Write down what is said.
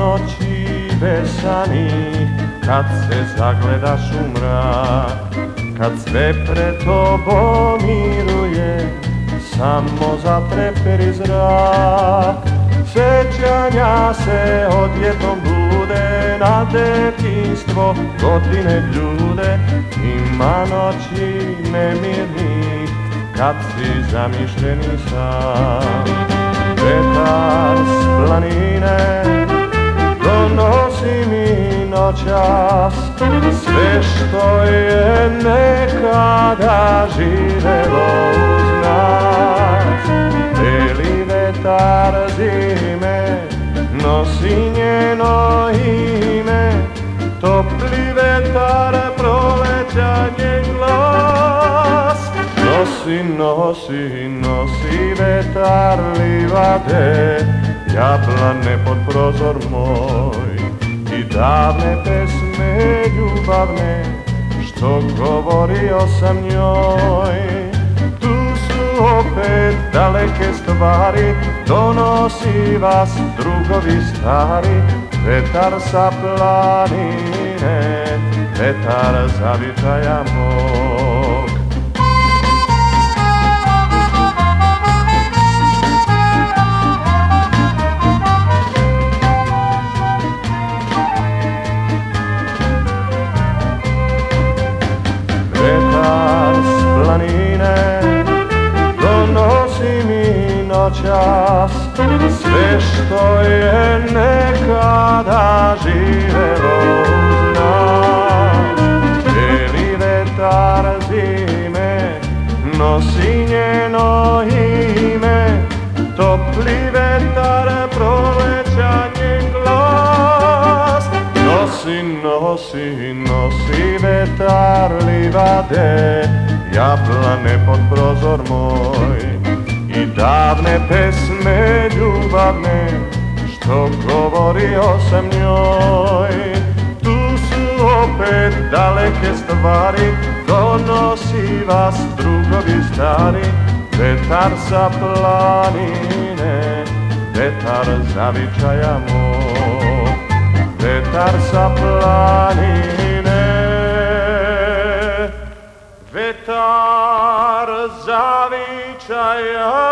noći besanih kad se zagledaš u mrak Kad sve pred tobom miruje samo zatreperi zrak. Sećanja se odjednom bude na detinstvo godine ljude Ima noći nemirnih kad si zamišljeni sam. Vetar s planine noćas Sve što je nekada živelo uz nas. Beli vetar zime nosi njeno ime. Topli vetar proleća njen glas. Nosi, nosi, nosi vetar livade Jablane pod prozor moj Davne pesme ljubavne Što govorio sam njoj. Tu su opet daleke stvari Donosi vas drugovi stari. Vetar sa planine Vetar zavičaja mog noćas Sve što je nekada živelo uz nas Beli vetar zime nosi njeno ime Topli vetar proleća njen glas. Nosi, nosi, nosi vetar livade Jablane pod prozor moj davne pesme ljubavne što govorio sam njoj. Tu su opet daleke stvari donosi vas drugovi stari. Vetar sa planine, vetar zavičaja moj. Vetar sa planine, vetar zavičaja